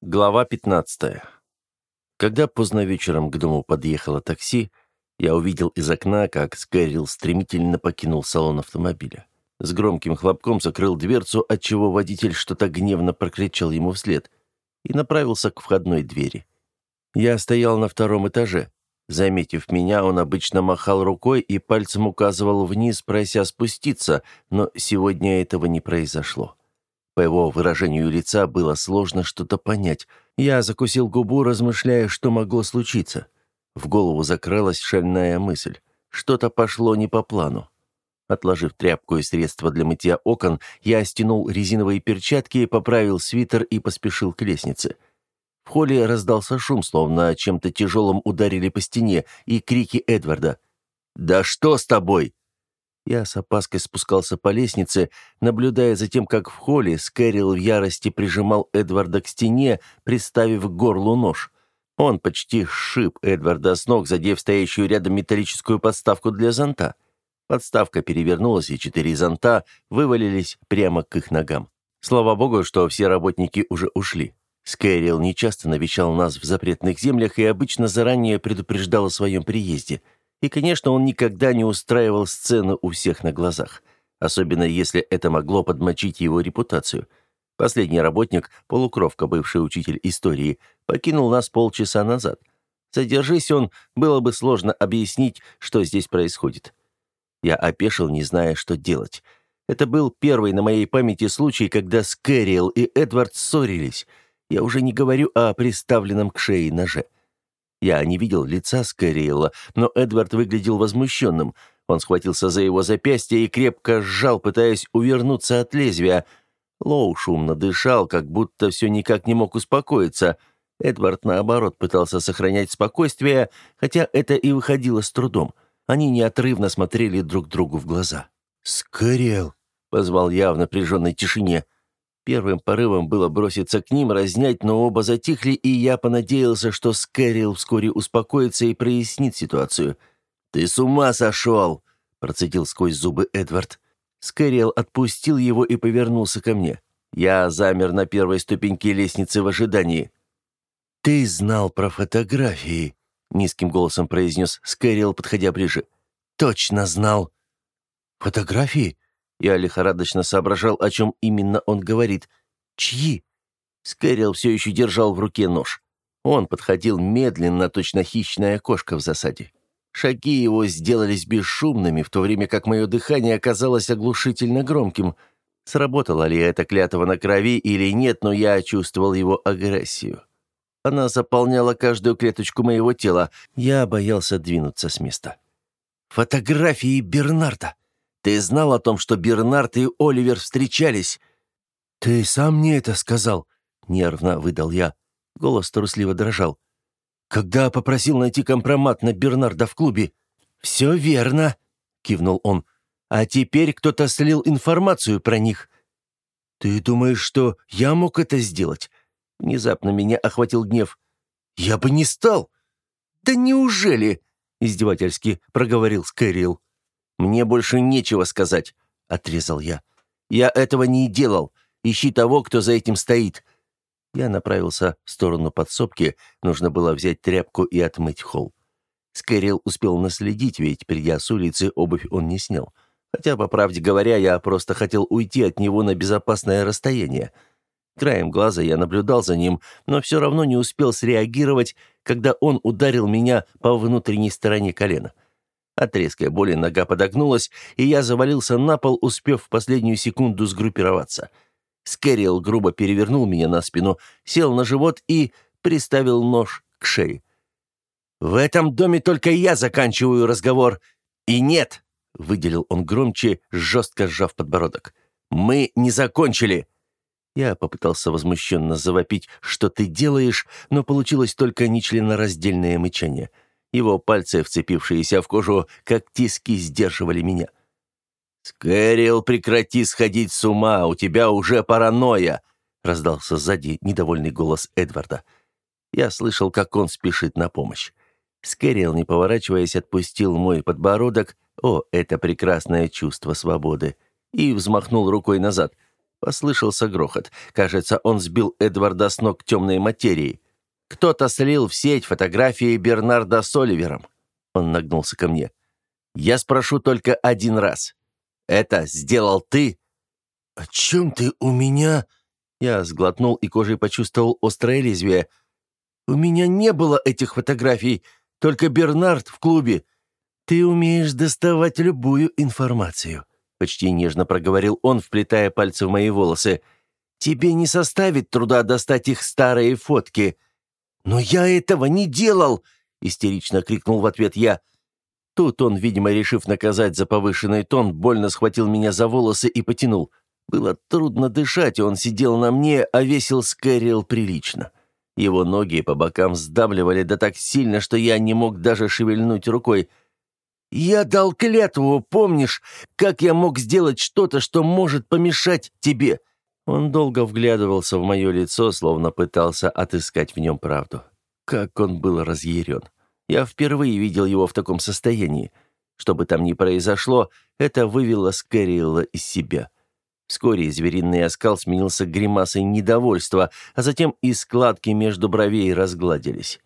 Глава 15. Когда поздно вечером к дому подъехало такси, я увидел из окна, как Скэрилл стремительно покинул салон автомобиля. С громким хлопком закрыл дверцу, отчего водитель что-то гневно прокричал ему вслед и направился к входной двери. Я стоял на втором этаже. Заметив меня, он обычно махал рукой и пальцем указывал вниз, прося спуститься, но сегодня этого не произошло. По его выражению лица было сложно что-то понять. Я закусил губу, размышляя, что могло случиться. В голову закралась шальная мысль. Что-то пошло не по плану. Отложив тряпку и средства для мытья окон, я стянул резиновые перчатки, поправил свитер и поспешил к лестнице. В холле раздался шум, словно чем-то тяжелым ударили по стене, и крики Эдварда. «Да что с тобой?» Я с опаской спускался по лестнице, наблюдая за тем, как в холле Скэрилл в ярости прижимал Эдварда к стене, приставив к горлу нож. Он почти сшиб Эдварда с ног, задев стоящую рядом металлическую подставку для зонта. Подставка перевернулась, и четыре зонта вывалились прямо к их ногам. Слава богу, что все работники уже ушли. Скэрилл нечасто навещал нас в запретных землях и обычно заранее предупреждал о своем приезде – и, конечно, он никогда не устраивал сцену у всех на глазах, особенно если это могло подмочить его репутацию. Последний работник, полукровка, бывший учитель истории, покинул нас полчаса назад. Задержись он, было бы сложно объяснить, что здесь происходит. Я опешил, не зная, что делать. Это был первый на моей памяти случай, когда Скэриэл и Эдвард ссорились. Я уже не говорю о приставленном к шее ноже. Я не видел лица Скэриэла, но Эдвард выглядел возмущенным. Он схватился за его запястье и крепко сжал, пытаясь увернуться от лезвия. Лоу шумно дышал, как будто все никак не мог успокоиться. Эдвард, наоборот, пытался сохранять спокойствие, хотя это и выходило с трудом. Они неотрывно смотрели друг другу в глаза. «Скорел!» — позвал я в напряженной тишине. Первым порывом было броситься к ним, разнять, но оба затихли, и я понадеялся, что Скэрилл вскоре успокоится и прояснит ситуацию. «Ты с ума сошел!» — процедил сквозь зубы Эдвард. Скэрилл отпустил его и повернулся ко мне. Я замер на первой ступеньке лестницы в ожидании. «Ты знал про фотографии», — низким голосом произнес Скэрилл, подходя ближе. «Точно знал». «Фотографии?» Я лихорадочно соображал, о чем именно он говорит. «Чьи?» Скэрилл все еще держал в руке нож. Он подходил медленно, точно хищная кошка в засаде. Шаги его сделались бесшумными, в то время как мое дыхание оказалось оглушительно громким. Сработала ли эта клятва на крови или нет, но я чувствовал его агрессию. Она заполняла каждую клеточку моего тела. Я боялся двинуться с места. «Фотографии Бернарда!» Ты знал о том, что Бернард и Оливер встречались?» «Ты сам мне это сказал», — нервно выдал я. Голос трусливо дрожал. «Когда попросил найти компромат на Бернарда в клубе?» «Все верно», — кивнул он. «А теперь кто-то слил информацию про них». «Ты думаешь, что я мог это сделать?» Внезапно меня охватил гнев. «Я бы не стал!» «Да неужели?» — издевательски проговорил Скэрилл. «Мне больше нечего сказать», — отрезал я. «Я этого не делал. Ищи того, кто за этим стоит». Я направился в сторону подсобки. Нужно было взять тряпку и отмыть холл. Скэрилл успел наследить, ведь, придя с улицы, обувь он не снял. Хотя, по правде говоря, я просто хотел уйти от него на безопасное расстояние. Краем глаза я наблюдал за ним, но все равно не успел среагировать, когда он ударил меня по внутренней стороне колена. От резкой боли нога подогнулась, и я завалился на пол, успев в последнюю секунду сгруппироваться. Скэрилл грубо перевернул меня на спину, сел на живот и приставил нож к шее. «В этом доме только я заканчиваю разговор. И нет!» — выделил он громче, жестко сжав подбородок. «Мы не закончили!» Я попытался возмущенно завопить, что ты делаешь, но получилось только нечленораздельное мычание — его пальцы, вцепившиеся в кожу, как тиски, сдерживали меня. «Скэрилл, прекрати сходить с ума, у тебя уже паранойя!» раздался сзади недовольный голос Эдварда. Я слышал, как он спешит на помощь. Скэрилл, не поворачиваясь, отпустил мой подбородок, о, это прекрасное чувство свободы, и взмахнул рукой назад. Послышался грохот. Кажется, он сбил Эдварда с ног темной материи. Кто-то слил в сеть фотографии Бернарда с Оливером. Он нагнулся ко мне. «Я спрошу только один раз. Это сделал ты?» «О чем ты у меня?» Я сглотнул и кожей почувствовал острое лезвие. «У меня не было этих фотографий, только Бернард в клубе. Ты умеешь доставать любую информацию», — почти нежно проговорил он, вплетая пальцы в мои волосы. «Тебе не составит труда достать их старые фотки». «Но я этого не делал!» — истерично крикнул в ответ я. Тут он, видимо, решив наказать за повышенный тон, больно схватил меня за волосы и потянул. Было трудно дышать, он сидел на мне, а весил Скэрилл прилично. Его ноги по бокам сдавливали да так сильно, что я не мог даже шевельнуть рукой. «Я дал клятву, помнишь? Как я мог сделать что-то, что может помешать тебе?» Он долго вглядывался в мое лицо, словно пытался отыскать в нем правду. Как он был разъярен. Я впервые видел его в таком состоянии. Что бы там ни произошло, это вывело Скэрилла из себя. Вскоре звериный оскал сменился гримасой недовольства, а затем и складки между бровей разгладились.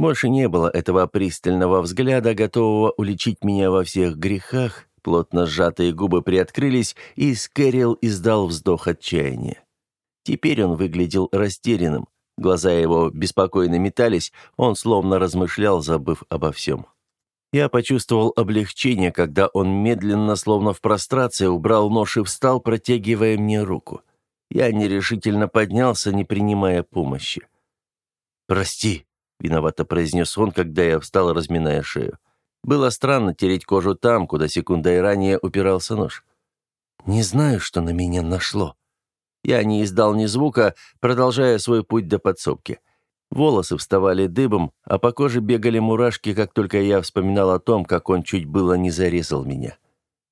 Больше не было этого пристального взгляда, готового уличить меня во всех грехах, плотно сжатые губы приоткрылись, и Скэрилл издал вздох отчаяния. Теперь он выглядел растерянным, Глаза его беспокойно метались, он словно размышлял, забыв обо всем. Я почувствовал облегчение, когда он медленно, словно в прострации, убрал нож и встал, протягивая мне руку. Я нерешительно поднялся, не принимая помощи. «Прости», — виновато произнес он, когда я встал, разминая шею. Было странно тереть кожу там, куда секундой ранее упирался нож. «Не знаю, что на меня нашло», я не издал ни звука, продолжая свой путь до подсобки. Волосы вставали дыбом, а по коже бегали мурашки, как только я вспоминал о том, как он чуть было не зарезал меня.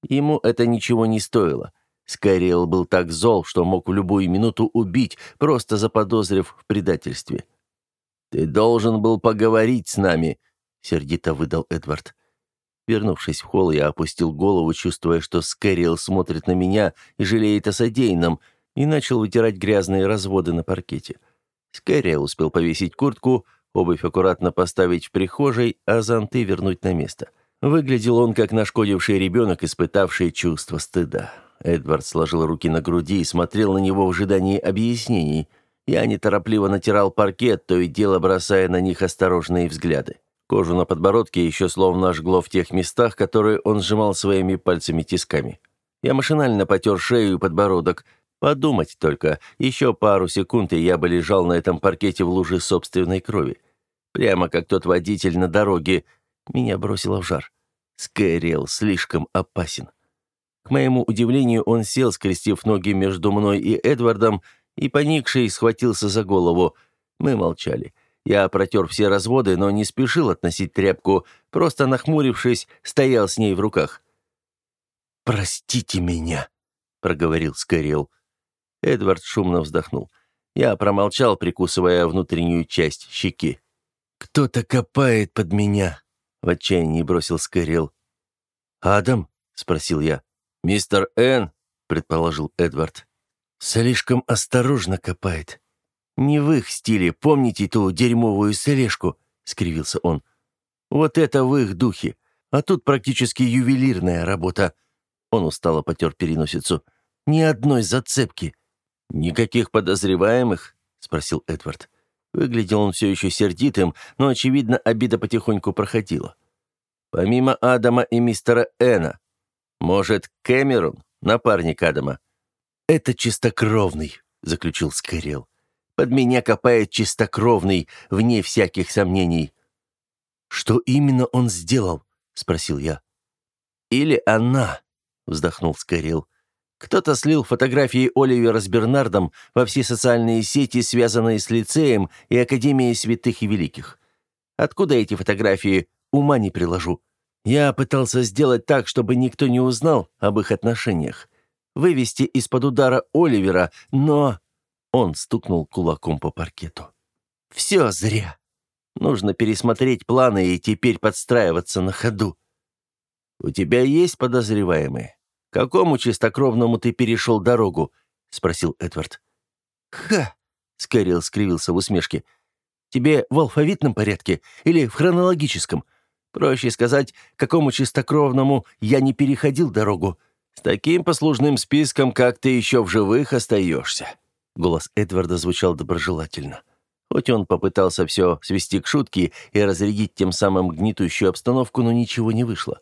Ему это ничего не стоило. Скайриэл был так зол, что мог в любую минуту убить, просто заподозрив в предательстве. «Ты должен был поговорить с нами», — сердито выдал Эдвард. Вернувшись в холл, я опустил голову, чувствуя, что Скайриэл смотрит на меня и жалеет о содеянном — и начал вытирать грязные разводы на паркете. Скорее успел повесить куртку, обувь аккуратно поставить в прихожей, а зонты вернуть на место. Выглядел он как нашкодивший ребенок, испытавший чувство стыда. Эдвард сложил руки на груди и смотрел на него в ожидании объяснений. Я неторопливо натирал паркет, то и дело бросая на них осторожные взгляды. Кожу на подбородке еще словно жгло в тех местах, которые он сжимал своими пальцами-тисками. Я машинально потер шею и подбородок, Подумать только, еще пару секунд, и я бы лежал на этом паркете в луже собственной крови. Прямо как тот водитель на дороге. Меня бросило в жар. Скэрилл слишком опасен. К моему удивлению, он сел, скрестив ноги между мной и Эдвардом, и, поникший, схватился за голову. Мы молчали. Я протер все разводы, но не спешил относить тряпку, просто, нахмурившись, стоял с ней в руках. «Простите меня», — проговорил Скэрилл. Эдвард шумно вздохнул. Я промолчал, прикусывая внутреннюю часть щеки. «Кто-то копает под меня», — в отчаянии бросил Скэрилл. «Адам?» — спросил я. «Мистер Н», — предположил Эдвард. «Слишком осторожно копает». «Не в их стиле, помните ту дерьмовую слежку?» — скривился он. «Вот это в их духе. А тут практически ювелирная работа». Он устало потер переносицу. «Ни одной зацепки». «Никаких подозреваемых?» — спросил Эдвард. Выглядел он все еще сердитым, но, очевидно, обида потихоньку проходила. «Помимо Адама и мистера Эна. Может, Кэмерон, напарник Адама?» «Это чистокровный», — заключил Скорел. «Под меня копает чистокровный, вне всяких сомнений». «Что именно он сделал?» — спросил я. «Или она», — вздохнул Скорел. Кто-то слил фотографии Оливера с Бернардом во все социальные сети, связанные с лицеем и Академией Святых и Великих. Откуда эти фотографии, ума не приложу. Я пытался сделать так, чтобы никто не узнал об их отношениях. Вывести из-под удара Оливера, но... Он стукнул кулаком по паркету. «Все зря. Нужно пересмотреть планы и теперь подстраиваться на ходу. У тебя есть подозреваемые?» Какому чистокровному ты перешел дорогу?» — спросил Эдвард. «Ха!» — Скэрилл скривился в усмешке. «Тебе в алфавитном порядке или в хронологическом? Проще сказать, какому чистокровному я не переходил дорогу. С таким послужным списком, как ты еще в живых остаешься». Голос Эдварда звучал доброжелательно. Хоть он попытался все свести к шутке и разрядить тем самым гнетущую обстановку, но ничего не вышло.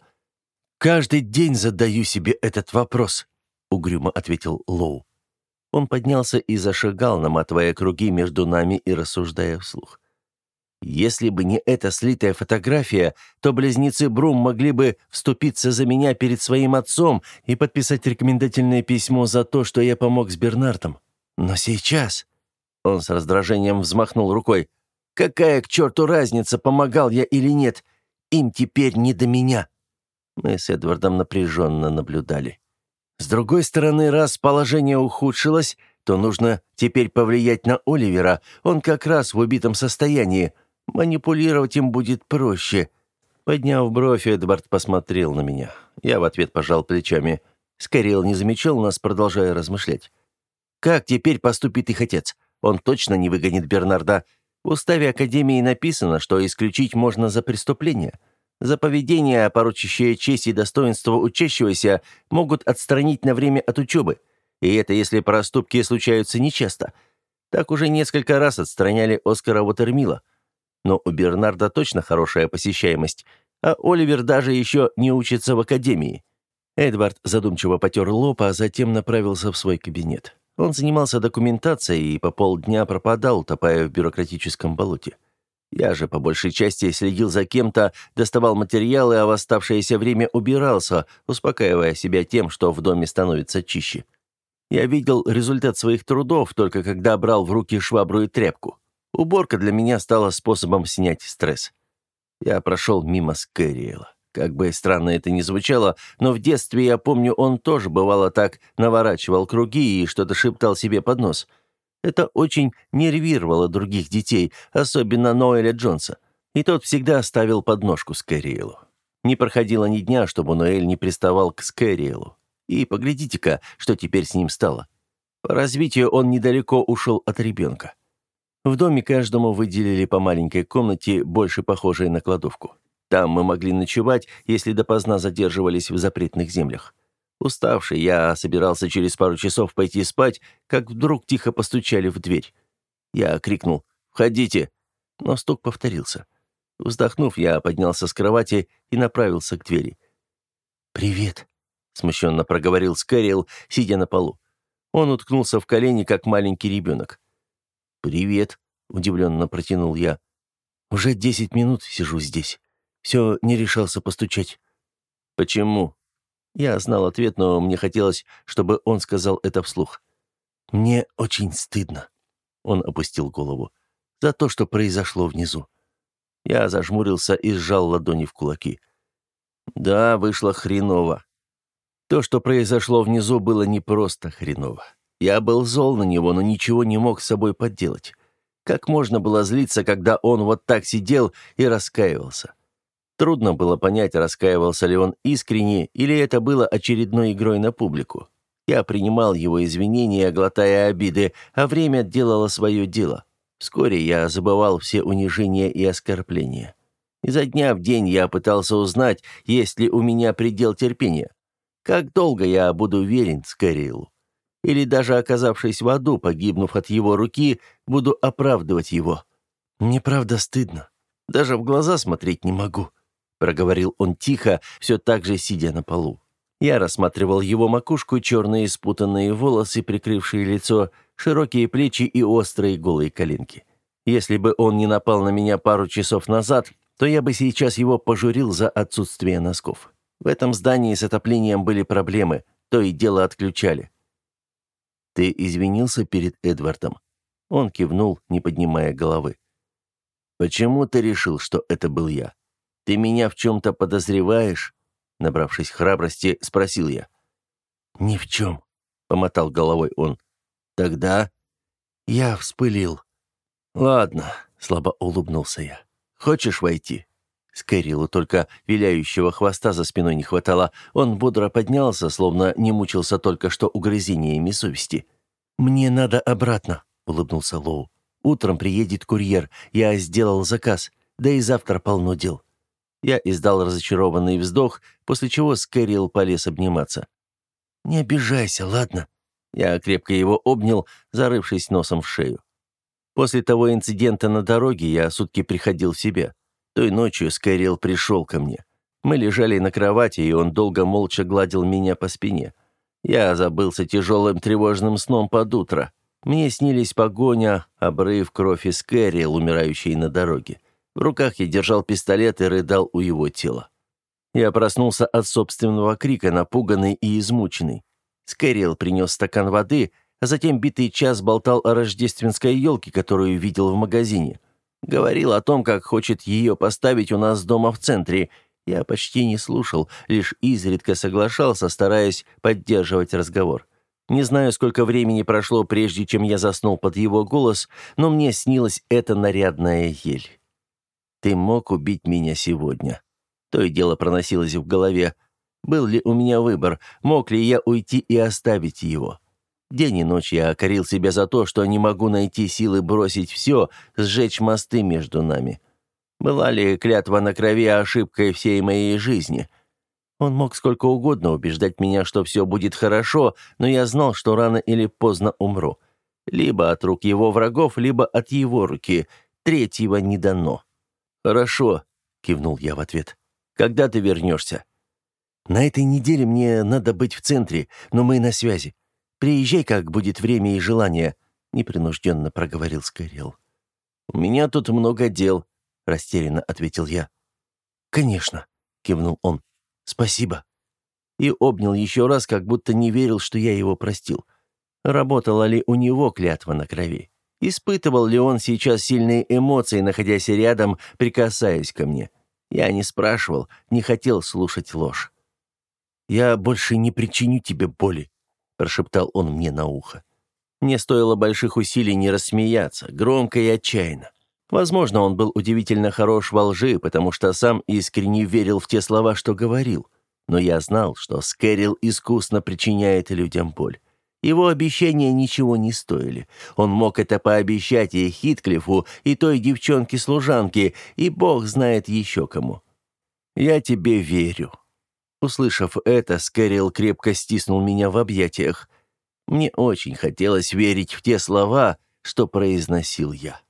«Каждый день задаю себе этот вопрос», — угрюмо ответил Лоу. Он поднялся и зашагал, наматывая круги между нами и рассуждая вслух. Если бы не эта слитая фотография, то близнецы Брум могли бы вступиться за меня перед своим отцом и подписать рекомендательное письмо за то, что я помог с Бернардом. Но сейчас... Он с раздражением взмахнул рукой. «Какая к черту разница, помогал я или нет? Им теперь не до меня». Мы с Эдвардом напряженно наблюдали. С другой стороны, раз положение ухудшилось, то нужно теперь повлиять на Оливера. Он как раз в убитом состоянии. Манипулировать им будет проще. Подняв бровь, Эдвард посмотрел на меня. Я в ответ пожал плечами. Скорел не замечал нас, продолжая размышлять. Как теперь поступит их отец? Он точно не выгонит Бернарда. В уставе Академии написано, что исключить можно за преступление. За поведение, порочащее честь и достоинство учащегося, могут отстранить на время от учебы. И это если проступки случаются нечасто. Так уже несколько раз отстраняли Оскара Уотермила. Но у Бернарда точно хорошая посещаемость, а Оливер даже еще не учится в академии. Эдвард задумчиво потер лоб, а затем направился в свой кабинет. Он занимался документацией и по полдня пропадал, утопая в бюрократическом болоте. Я же по большей части следил за кем-то, доставал материалы, а в оставшееся время убирался, успокаивая себя тем, что в доме становится чище. Я видел результат своих трудов, только когда брал в руки швабру и тряпку. Уборка для меня стала способом снять стресс. Я прошел мимо Скэриэла. Как бы странно это ни звучало, но в детстве, я помню, он тоже бывало так наворачивал круги и что-то шептал себе под нос. Это очень нервировало других детей, особенно Ноэля Джонса. И тот всегда ставил подножку Скэриэлу. Не проходило ни дня, чтобы Ноэль не приставал к Скэриэлу. И поглядите-ка, что теперь с ним стало. По развитию он недалеко ушел от ребенка. В доме каждому выделили по маленькой комнате, больше похожей на кладовку. Там мы могли ночевать, если допоздна задерживались в запретных землях. Уставший, я собирался через пару часов пойти спать, как вдруг тихо постучали в дверь. Я крикнул «Входите!», но стук повторился. Вздохнув, я поднялся с кровати и направился к двери. «Привет», — смущенно проговорил Скэрилл, сидя на полу. Он уткнулся в колени, как маленький ребенок. «Привет», — удивленно протянул я. «Уже десять минут сижу здесь». Все не решался постучать. «Почему?» Я знал ответ, но мне хотелось, чтобы он сказал это вслух. «Мне очень стыдно», — он опустил голову, — «за то, что произошло внизу». Я зажмурился и сжал ладони в кулаки. «Да, вышло хреново. То, что произошло внизу, было не просто хреново. Я был зол на него, но ничего не мог с собой подделать. Как можно было злиться, когда он вот так сидел и раскаивался?» Трудно было понять, раскаивался ли он искренне, или это было очередной игрой на публику. Я принимал его извинения, глотая обиды, а время делало свое дело. Вскоре я забывал все унижения и оскорбления. Изо дня в день я пытался узнать, есть ли у меня предел терпения. Как долго я буду верен Скорилу? Или даже оказавшись в аду, погибнув от его руки, буду оправдывать его? Мне правда стыдно. Даже в глаза смотреть не могу проговорил он тихо, все так же сидя на полу. Я рассматривал его макушку, черные спутанные волосы, прикрывшие лицо, широкие плечи и острые голые коленки. Если бы он не напал на меня пару часов назад, то я бы сейчас его пожурил за отсутствие носков. В этом здании с отоплением были проблемы, то и дело отключали. «Ты извинился перед Эдвардом?» Он кивнул, не поднимая головы. «Почему ты решил, что это был я?» «Ты меня в чем-то подозреваешь?» Набравшись храбрости, спросил я. «Ни в чем», — помотал головой он. «Тогда...» «Я вспылил». «Ладно», — слабо улыбнулся я. «Хочешь войти?» Скэрилу только виляющего хвоста за спиной не хватало. Он бодро поднялся, словно не мучился только что угрызениями совести. «Мне надо обратно», — улыбнулся Лоу. «Утром приедет курьер. Я сделал заказ. Да и завтра полно дел». Я издал разочарованный вздох, после чего Скэрилл полез обниматься. «Не обижайся, ладно?» Я крепко его обнял, зарывшись носом в шею. После того инцидента на дороге я сутки приходил в себя. Той ночью Скайрилл пришел ко мне. Мы лежали на кровати, и он долго молча гладил меня по спине. Я забылся тяжелым тревожным сном под утро. Мне снились погоня, обрыв, кровь и Скайрилл, умирающий на дороге. В руках я держал пистолет и рыдал у его тела. Я проснулся от собственного крика, напуганный и измученный. Скайрилл принес стакан воды, а затем битый час болтал о рождественской елке, которую видел в магазине. Говорил о том, как хочет ее поставить у нас дома в центре. Я почти не слушал, лишь изредка соглашался, стараясь поддерживать разговор. Не знаю, сколько времени прошло, прежде чем я заснул под его голос, но мне снилась эта нарядная ель. «Ты мог убить меня сегодня?» То и дело проносилось в голове. Был ли у меня выбор, мог ли я уйти и оставить его? День и ночь я окорил себя за то, что не могу найти силы бросить все, сжечь мосты между нами. Была ли клятва на крови ошибкой всей моей жизни? Он мог сколько угодно убеждать меня, что все будет хорошо, но я знал, что рано или поздно умру. Либо от рук его врагов, либо от его руки. Третьего не дано. «Хорошо», — кивнул я в ответ. «Когда ты вернешься?» «На этой неделе мне надо быть в центре, но мы на связи. Приезжай, как будет время и желание», — непринужденно проговорил Скайрилл. «У меня тут много дел», — растерянно ответил я. «Конечно», — кивнул он. «Спасибо». И обнял еще раз, как будто не верил, что я его простил. Работала ли у него клятва на крови? Испытывал ли он сейчас сильные эмоции, находясь рядом, прикасаясь ко мне? Я не спрашивал, не хотел слушать ложь. «Я больше не причиню тебе боли», — прошептал он мне на ухо. Мне стоило больших усилий не рассмеяться, громко и отчаянно. Возможно, он был удивительно хорош во лжи, потому что сам искренне верил в те слова, что говорил. Но я знал, что Скэрилл искусно причиняет людям боль. Его обещания ничего не стоили. Он мог это пообещать и Хитклифу, и той девчонке-служанке, и бог знает еще кому. «Я тебе верю», Услышав это, Скэрилл крепко стиснул меня в объятиях. Мне очень хотелось верить в те слова, что произносил я.